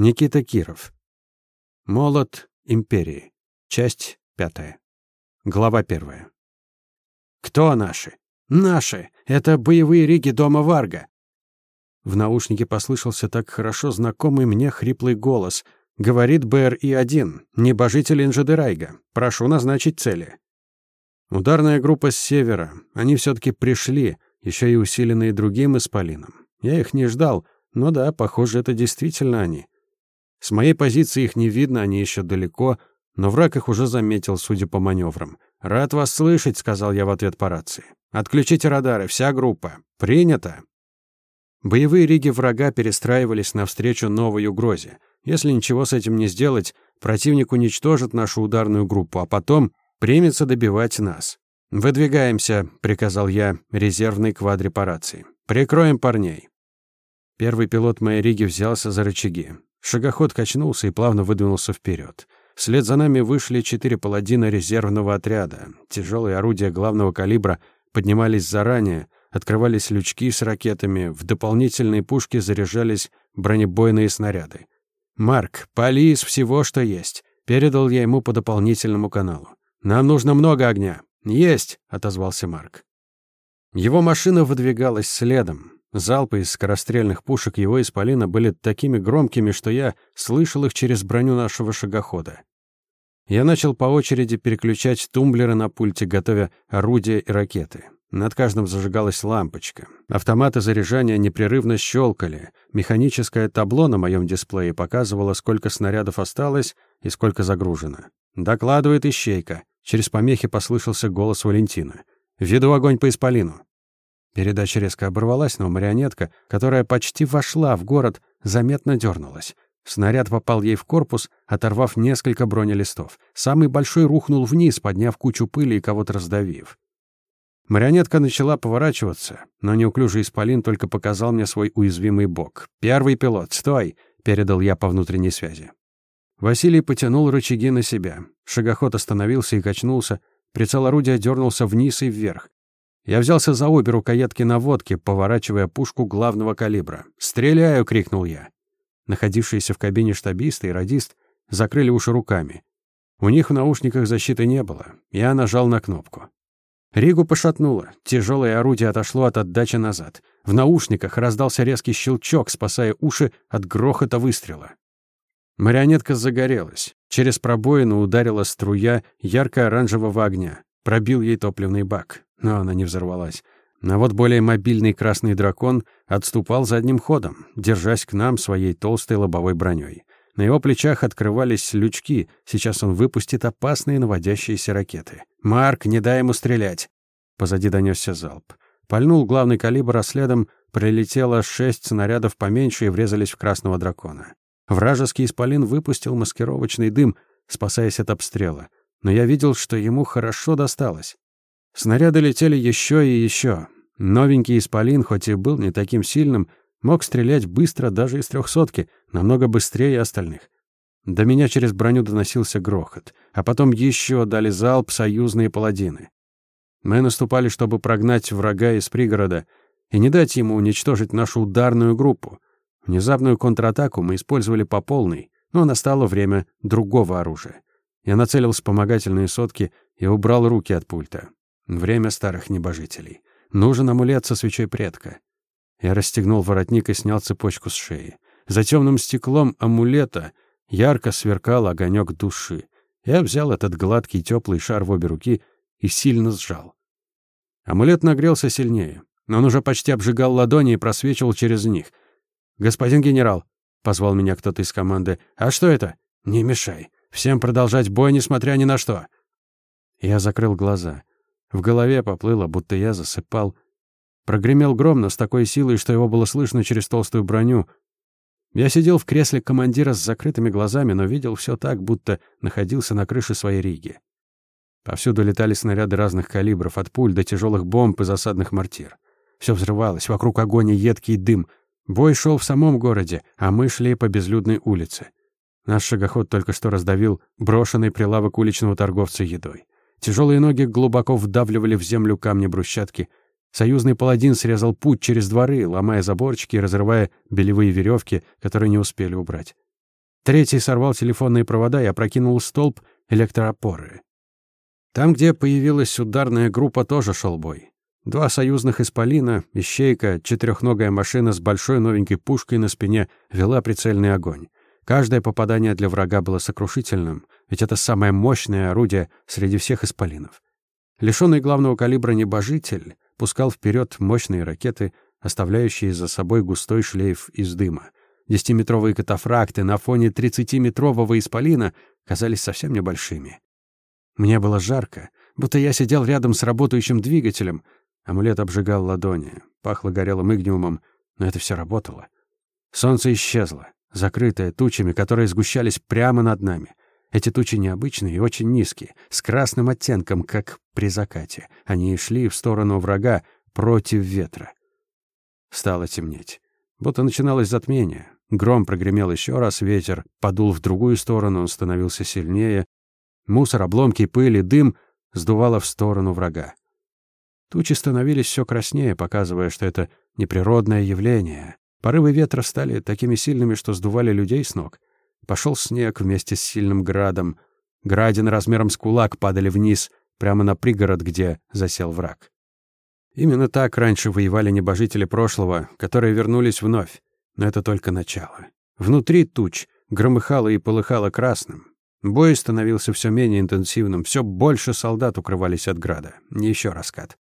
Никита Киров. Молот империи. Часть пятая. Глава первая. Кто наши? Наши! Это боевые риги дома Варга. В наушнике послышался так хорошо знакомый мне хриплый голос. Говорит БРИ-1, небожитель Инжедерайга. Прошу назначить цели. Ударная группа с севера. Они все таки пришли, еще и усиленные другим исполином. Я их не ждал, но да, похоже, это действительно они. С моей позиции их не видно, они еще далеко, но враг их уже заметил, судя по маневрам. «Рад вас слышать», — сказал я в ответ по рации. «Отключите радары, вся группа. Принято». Боевые риги врага перестраивались навстречу новой угрозе. Если ничего с этим не сделать, противник уничтожит нашу ударную группу, а потом примется добивать нас. «Выдвигаемся», — приказал я резервной квадрепарации. «Прикроем парней». Первый пилот моей риги взялся за рычаги. Шагоход качнулся и плавно выдвинулся вперед. Вслед за нами вышли четыре паладина резервного отряда. Тяжелые орудия главного калибра поднимались заранее, открывались лючки с ракетами, в дополнительные пушки заряжались бронебойные снаряды. «Марк, пали из всего, что есть», — передал я ему по дополнительному каналу. «Нам нужно много огня». «Есть», — отозвался Марк. Его машина выдвигалась следом. Залпы из скорострельных пушек его исполина были такими громкими, что я слышал их через броню нашего шагохода. Я начал по очереди переключать тумблеры на пульте, готовя орудия и ракеты. Над каждым зажигалась лампочка. Автоматы заряжания непрерывно щелкали. Механическое табло на моем дисплее показывало, сколько снарядов осталось и сколько загружено. «Докладывает ищейка». Через помехи послышался голос Валентина. «Веду огонь по исполину». Передача резко оборвалась, но марионетка, которая почти вошла в город, заметно дернулась. Снаряд попал ей в корпус, оторвав несколько бронелистов. Самый большой рухнул вниз, подняв кучу пыли и кого-то раздавив. Марионетка начала поворачиваться, но неуклюжий исполин только показал мне свой уязвимый бок. «Первый пилот, стой!» — передал я по внутренней связи. Василий потянул рычаги на себя. Шагоход остановился и качнулся. Прицел орудия дернулся вниз и вверх. Я взялся за обе рукоятки наводки, поворачивая пушку главного калибра. «Стреляю!» — крикнул я. Находившиеся в кабине штабист и радист закрыли уши руками. У них в наушниках защиты не было. Я нажал на кнопку. Ригу пошатнуло. Тяжелое орудие отошло от отдачи назад. В наушниках раздался резкий щелчок, спасая уши от грохота выстрела. Марионетка загорелась. Через пробоину ударила струя ярко-оранжевого огня. Пробил ей топливный бак но она не взорвалась. А вот более мобильный красный дракон отступал задним ходом, держась к нам своей толстой лобовой броней. На его плечах открывались лючки, сейчас он выпустит опасные наводящиеся ракеты. «Марк, не дай ему стрелять!» Позади донесся залп. Пальнул главный калибр, а следом прилетело шесть снарядов поменьше и врезались в красного дракона. Вражеский исполин выпустил маскировочный дым, спасаясь от обстрела. Но я видел, что ему хорошо досталось. Снаряды летели еще и еще. Новенький исполин, хоть и был не таким сильным, мог стрелять быстро даже из трехсотки, намного быстрее остальных. До меня через броню доносился грохот, а потом еще дали залп союзные паладины. Мы наступали, чтобы прогнать врага из пригорода и не дать ему уничтожить нашу ударную группу. Внезапную контратаку мы использовали по полной, но настало время другого оружия. Я нацелил вспомогательные сотки и убрал руки от пульта. Время старых небожителей. Нужен амулет со свечой предка. Я расстегнул воротник и снял цепочку с шеи. За темным стеклом амулета ярко сверкал огонек души. Я взял этот гладкий теплый шар в обе руки и сильно сжал. Амулет нагрелся сильнее, он уже почти обжигал ладони и просвечивал через них. «Господин генерал», — позвал меня кто-то из команды, — «а что это?» «Не мешай. Всем продолжать бой, несмотря ни на что». Я закрыл глаза. В голове поплыло, будто я засыпал. Прогремел гром, но с такой силой, что его было слышно через толстую броню. Я сидел в кресле командира с закрытыми глазами, но видел все так, будто находился на крыше своей риги. Повсюду летали снаряды разных калибров, от пуль до тяжелых бомб и засадных мортир. Все взрывалось, вокруг огонь и едкий дым. Бой шел в самом городе, а мы шли по безлюдной улице. Наш шагоход только что раздавил брошенный прилавок уличного торговца едой. Тяжелые ноги глубоко вдавливали в землю камни брусчатки. Союзный паладин срезал путь через дворы, ломая заборчики и разрывая белевые веревки, которые не успели убрать. Третий сорвал телефонные провода и опрокинул столб электроопоры. Там, где появилась ударная группа, тоже шел бой. Два союзных «Исполина», ищейка, четырехногая машина с большой новенькой пушкой на спине вела прицельный огонь. Каждое попадание для врага было сокрушительным, ведь это самое мощное орудие среди всех «Исполинов». Лишенный главного калибра небожитель пускал вперед мощные ракеты, оставляющие за собой густой шлейф из дыма. Десятиметровые катафракты на фоне тридцатиметрового исполина казались совсем небольшими. Мне было жарко, будто я сидел рядом с работающим двигателем. Амулет обжигал ладони, пахло горелым игниумом, но это все работало. Солнце исчезло, закрытое тучами, которые сгущались прямо над нами. Эти тучи необычные и очень низкие, с красным оттенком, как при закате. Они шли в сторону врага против ветра. Стало темнеть. Будто начиналось затмение. Гром прогремел еще раз, ветер подул в другую сторону, он становился сильнее. Мусор, обломки, пыль и дым сдувало в сторону врага. Тучи становились все краснее, показывая, что это неприродное явление. Порывы ветра стали такими сильными, что сдували людей с ног. Пошел снег вместе с сильным градом. Градины размером с кулак падали вниз, прямо на пригород, где засел враг. Именно так раньше воевали небожители прошлого, которые вернулись вновь. Но это только начало. Внутри туч громыхало и полыхало красным. Бой становился все менее интенсивным, все больше солдат укрывались от града. Еще раскат.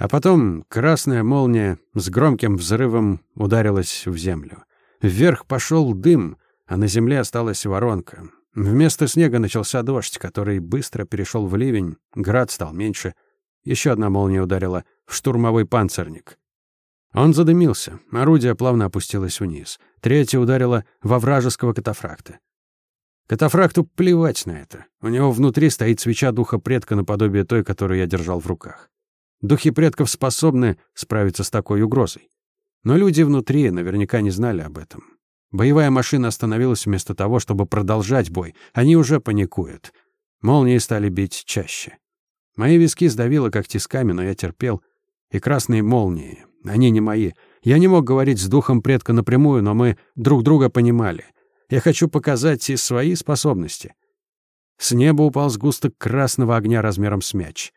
А потом красная молния с громким взрывом ударилась в землю. Вверх пошел дым, а на земле осталась воронка. Вместо снега начался дождь, который быстро перешел в ливень, град стал меньше. Еще одна молния ударила в штурмовой панцирник. Он задымился, орудие плавно опустилось вниз. Третья ударила во вражеского катафракта. Катафракту плевать на это. У него внутри стоит свеча духа предка наподобие той, которую я держал в руках. Духи предков способны справиться с такой угрозой. Но люди внутри наверняка не знали об этом. Боевая машина остановилась вместо того, чтобы продолжать бой. Они уже паникуют. Молнии стали бить чаще. Мои виски сдавило как тисками, но я терпел. И красные молнии, они не мои. Я не мог говорить с духом предка напрямую, но мы друг друга понимали — я хочу показать и свои способности. С неба упал сгусток красного огня размером с мяч.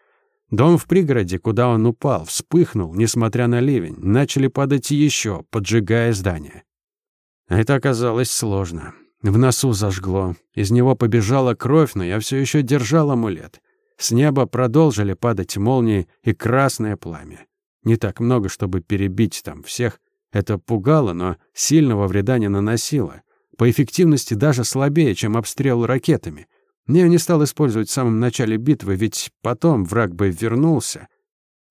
Дом в пригороде, куда он упал, вспыхнул, несмотря на ливень. Начали падать еще, поджигая здание. Это оказалось сложно. В носу зажгло. Из него побежала кровь, но я все еще держал амулет. С неба продолжили падать молнии и красное пламя. Не так много, чтобы перебить там всех. Это пугало, но сильного вреда не наносило. По эффективности даже слабее, чем обстрел ракетами. Я не стал использовать в самом начале битвы, ведь потом враг бы вернулся.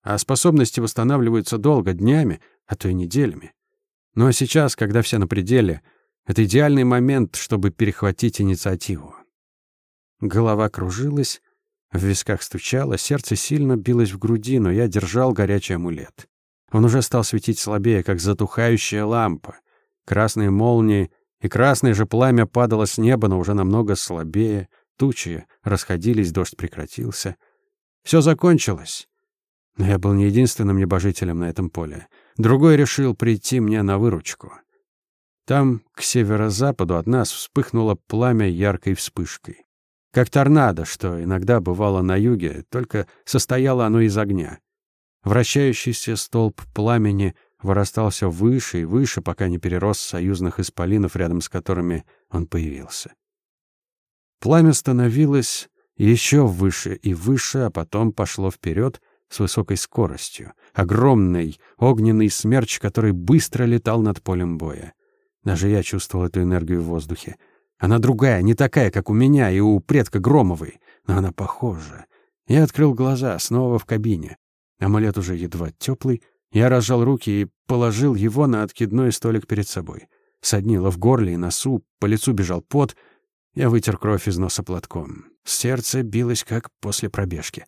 А способности восстанавливаются долго, днями, а то и неделями. Но сейчас, когда все на пределе, это идеальный момент, чтобы перехватить инициативу. Голова кружилась, в висках стучало, сердце сильно билось в груди, но я держал горячий амулет. Он уже стал светить слабее, как затухающая лампа. Красные молнии и красное же пламя падало с неба, но уже намного слабее. Тучи расходились, дождь прекратился. Все закончилось. Но я был не единственным небожителем на этом поле. Другой решил прийти мне на выручку. Там, к северо-западу от нас, вспыхнуло пламя яркой вспышкой. Как торнадо, что иногда бывало на юге, только состояло оно из огня. Вращающийся столб пламени вырастался выше и выше, пока не перерос союзных исполинов, рядом с которыми он появился. Пламя становилось еще выше и выше, а потом пошло вперед с высокой скоростью. Огромный огненный смерч, который быстро летал над полем боя. Даже я чувствовал эту энергию в воздухе. Она другая, не такая, как у меня и у предка Громовой, но она похожа. Я открыл глаза, снова в кабине. Амулет уже едва теплый, я разжал руки и положил его на откидной столик перед собой. Соднило в горле и носу, по лицу бежал пот. Я вытер кровь из носа платком. Сердце билось, как после пробежки.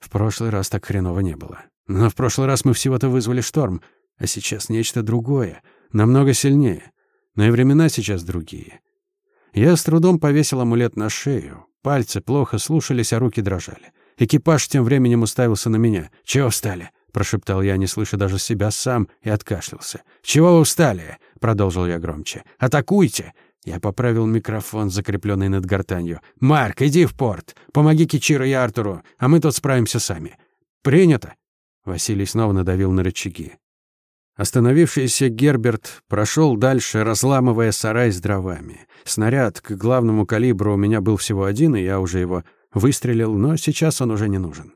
В прошлый раз так хреново не было. Но в прошлый раз мы всего-то вызвали шторм, а сейчас нечто другое, намного сильнее. Но и времена сейчас другие. Я с трудом повесил амулет на шею. Пальцы плохо слушались, а руки дрожали. Экипаж тем временем уставился на меня. «Чего встали?» прошептал я, не слыша даже себя сам, и откашлялся. «Чего вы устали?» — продолжил я громче. «Атакуйте!» Я поправил микрофон, закрепленный над гортанью. «Марк, иди в порт. Помоги Кичиро и Артуру, а мы тут справимся сами». «Принято!» Василий снова надавил на рычаги. Остановившийся Герберт прошел дальше, разламывая сарай с дровами. Снаряд к главному калибру у меня был всего один, и я уже его выстрелил, но сейчас он уже не нужен.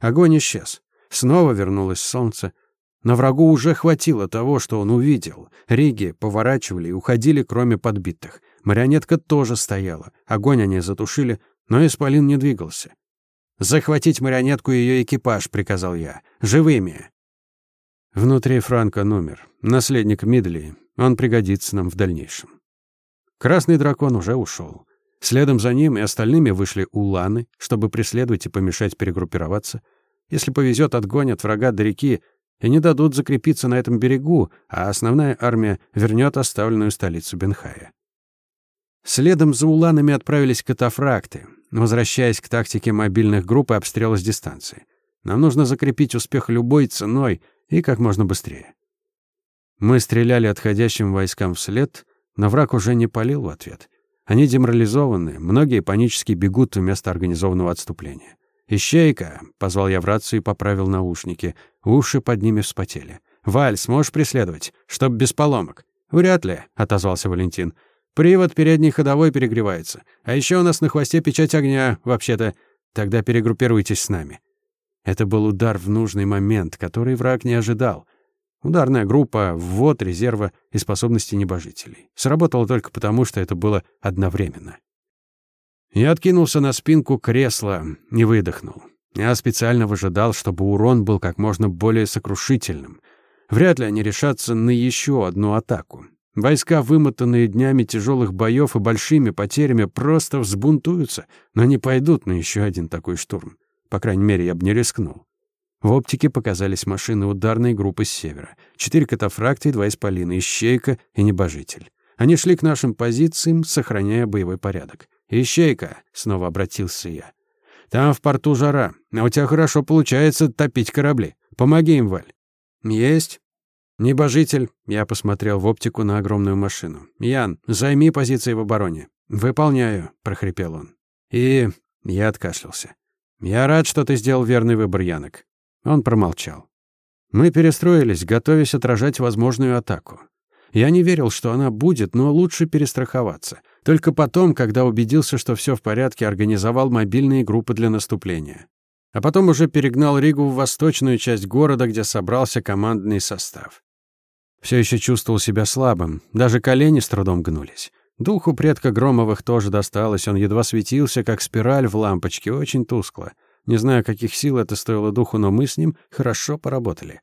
Огонь исчез. Снова вернулось солнце. Но врагу уже хватило того, что он увидел. Риги поворачивали и уходили, кроме подбитых. Марионетка тоже стояла. Огонь они затушили, но Исполин не двигался. «Захватить марионетку и ее экипаж», — приказал я. «Живыми». Внутри Франка номер. Наследник Мидли. Он пригодится нам в дальнейшем. Красный дракон уже ушел. Следом за ним и остальными вышли уланы, чтобы преследовать и помешать перегруппироваться. Если повезет, отгонят врага до реки и не дадут закрепиться на этом берегу, а основная армия вернет оставленную столицу Бенхая. Следом за уланами отправились катафракты, возвращаясь к тактике мобильных групп и обстрела с дистанции. Нам нужно закрепить успех любой ценой и как можно быстрее. Мы стреляли отходящим войскам вслед, но враг уже не палил в ответ. Они деморализованы, многие панически бегут вместо организованного отступления. «Ищейка!» — позвал я в рацию и поправил наушники. Уши под ними вспотели. «Валь, сможешь преследовать? Чтоб без поломок?» «Вряд ли», — отозвался Валентин. «Привод передний ходовой перегревается. А еще у нас на хвосте печать огня, вообще-то. Тогда перегруппируйтесь с нами». Это был удар в нужный момент, который враг не ожидал. Ударная группа, ввод резерва и способности небожителей. Сработало только потому, что это было одновременно. Я откинулся на спинку кресла и выдохнул. Я специально выжидал, чтобы урон был как можно более сокрушительным. Вряд ли они решатся на еще одну атаку. Войска, вымотанные днями тяжелых боев и большими потерями, просто взбунтуются, но не пойдут на еще один такой штурм. По крайней мере, я бы не рискнул. В оптике показались машины ударной группы с севера. Четыре катафракта и два исполина, ищейка и небожитель. Они шли к нашим позициям, сохраняя боевой порядок. «Ищейка!» — снова обратился я. «Там в порту жара, а у тебя хорошо получается топить корабли. Помоги им, Валь». «Есть». «Небожитель», — я посмотрел в оптику на огромную машину. «Ян, займи позиции в обороне». «Выполняю», — прохрипел он. «И...» — я откашлялся. «Я рад, что ты сделал верный выбор, Янок». Он промолчал. Мы перестроились, готовясь отражать возможную атаку. Я не верил, что она будет, но лучше перестраховаться. Только потом, когда убедился, что все в порядке, организовал мобильные группы для наступления. А потом уже перегнал Ригу в восточную часть города, где собрался командный состав. Все еще чувствовал себя слабым, даже колени с трудом гнулись. Духу предка Громовых тоже досталось, он едва светился, как спираль в лампочке, очень тускло. Не знаю, каких сил это стоило духу, но мы с ним хорошо поработали.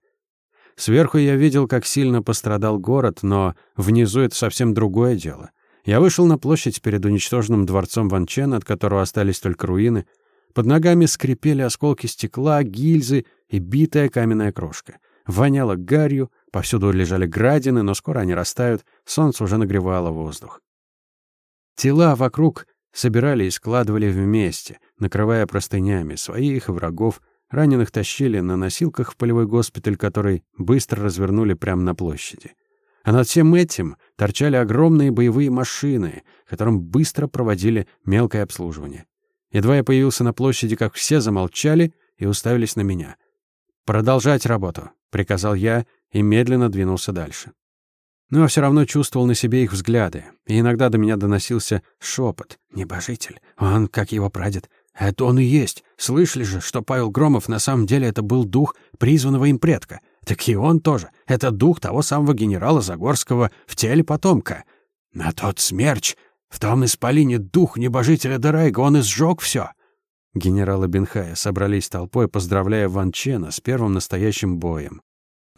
Сверху я видел, как сильно пострадал город, но внизу это совсем другое дело. Я вышел на площадь перед уничтоженным дворцом Ван Чен, от которого остались только руины. Под ногами скрипели осколки стекла, гильзы и битая каменная крошка. Воняло гарью, повсюду лежали градины, но скоро они растают, солнце уже нагревало воздух. Тела вокруг собирали и складывали вместе, накрывая простынями своих врагов, раненых тащили на носилках в полевой госпиталь, который быстро развернули прямо на площади. А над всем этим торчали огромные боевые машины, которым быстро проводили мелкое обслуживание. Едва я появился на площади, как все замолчали и уставились на меня. «Продолжать работу», — приказал я и медленно двинулся дальше. Но все равно чувствовал на себе их взгляды, и иногда до меня доносился шепот. «Небожитель, он, как его прадед, это он и есть. Слышали же, что Павел Громов на самом деле это был дух призванного им предка. Так и он тоже. Это дух того самого генерала Загорского в теле потомка. На тот смерч, в том исполине дух небожителя Дарайга, он и сжег все. Генералы Бенхая собрались толпой, поздравляя Ван Чена с первым настоящим боем.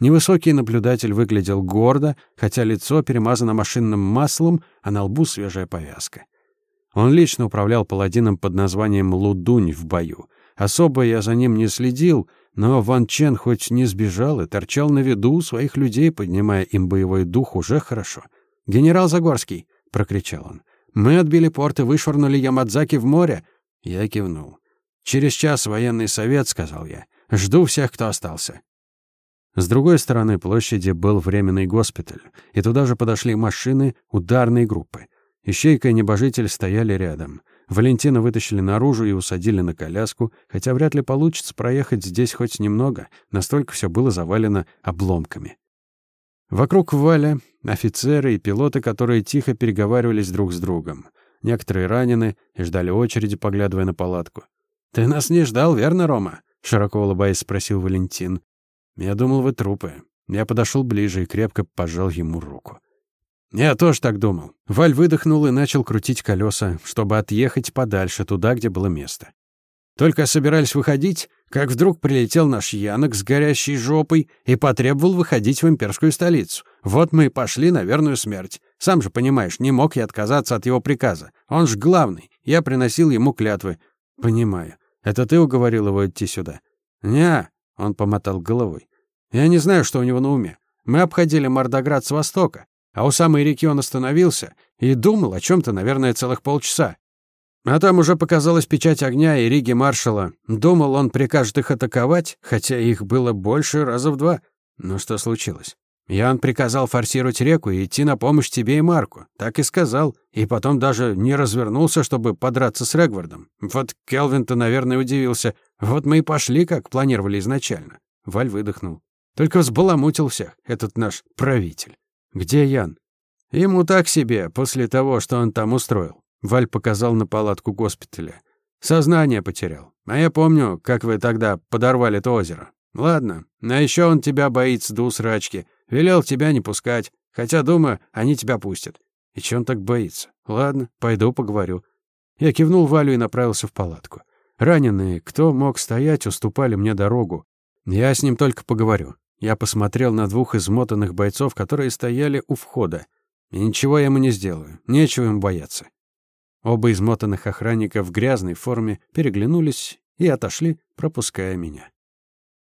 Невысокий наблюдатель выглядел гордо, хотя лицо перемазано машинным маслом, а на лбу свежая повязка. Он лично управлял паладином под названием Лудунь в бою. Особо я за ним не следил, но Ван Чен хоть не сбежал и торчал на виду у своих людей, поднимая им боевой дух, уже хорошо. «Генерал Загорский!» — прокричал он. «Мы отбили порт и вышвырнули Ямадзаки в море!» Я кивнул. «Через час военный совет», — сказал я. «Жду всех, кто остался». С другой стороны площади был временный госпиталь, и туда же подошли машины ударной группы. Ищейка и небожитель стояли рядом. Валентина вытащили наружу и усадили на коляску, хотя вряд ли получится проехать здесь хоть немного, настолько все было завалено обломками. Вокруг Валя офицеры и пилоты, которые тихо переговаривались друг с другом. Некоторые ранены и ждали очереди, поглядывая на палатку. «Ты нас не ждал, верно, Рома?» — широко улыбаясь, спросил Валентин. «Я думал, вы трупы». Я подошел ближе и крепко пожал ему руку. «Я тоже так думал». Валь выдохнул и начал крутить колеса, чтобы отъехать подальше, туда, где было место. Только собирались выходить, как вдруг прилетел наш Янок с горящей жопой и потребовал выходить в имперскую столицу. Вот мы и пошли на верную смерть. Сам же понимаешь, не мог я отказаться от его приказа. Он ж главный. Я приносил ему клятвы. Понимаю. Это ты уговорил его идти сюда? Не, он помотал головой. Я не знаю, что у него на уме. Мы обходили Мордоград с востока, а у самой реки он остановился и думал о чем то наверное, целых полчаса. А там уже показалась печать огня и риги маршала. Думал, он прикажет их атаковать, хотя их было больше раза в два. Но что случилось? Ян приказал форсировать реку и идти на помощь тебе и Марку. Так и сказал. И потом даже не развернулся, чтобы подраться с Регвардом. Вот Келвин-то, наверное, удивился. Вот мы и пошли, как планировали изначально. Валь выдохнул. Только взбаламутил всех, этот наш правитель. Где Ян? Ему так себе, после того, что он там устроил. Валь показал на палатку госпиталя. Сознание потерял. А я помню, как вы тогда подорвали то озеро. Ладно, а еще он тебя боится до усрачки. Велел тебя не пускать. Хотя, думаю, они тебя пустят. И че он так боится? Ладно, пойду поговорю. Я кивнул Валю и направился в палатку. Раненые, кто мог стоять, уступали мне дорогу. Я с ним только поговорю. Я посмотрел на двух измотанных бойцов, которые стояли у входа. И ничего я ему не сделаю. Нечего им бояться. Оба измотанных охранника в грязной форме переглянулись и отошли, пропуская меня.